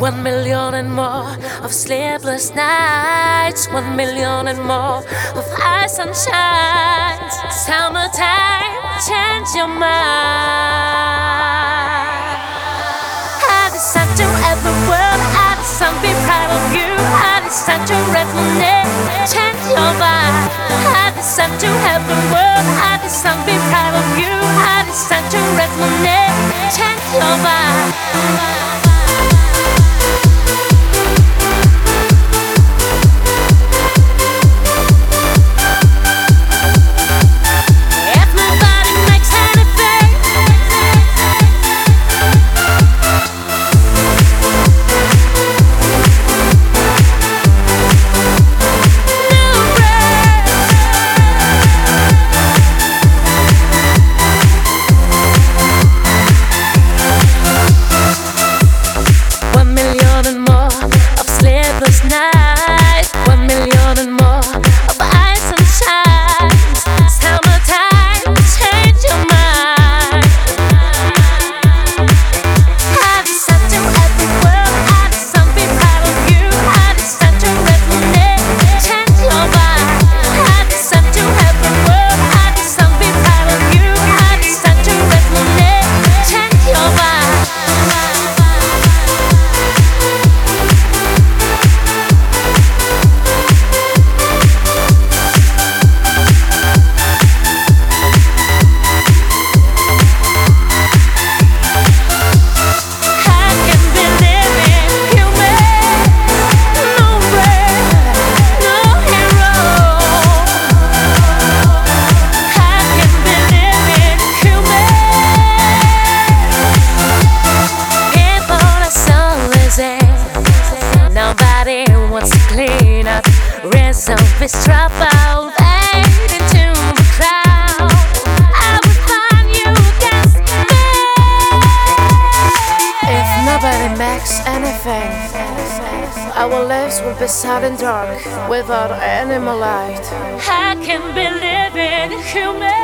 One million and more of sleepless nights. One million and more of high sunshines. Summertime, change your mind. I decide to have the world. I decide to be proud of you. I decide to name, change your mind. I decide to have the world. I decide to be proud of you. I decide to name, change your mind. One million clean up, raise up his trouble, fade into the crowd. I will find you against me. If nobody makes anything, our lives will be sad and dark without any more light. I can be living human.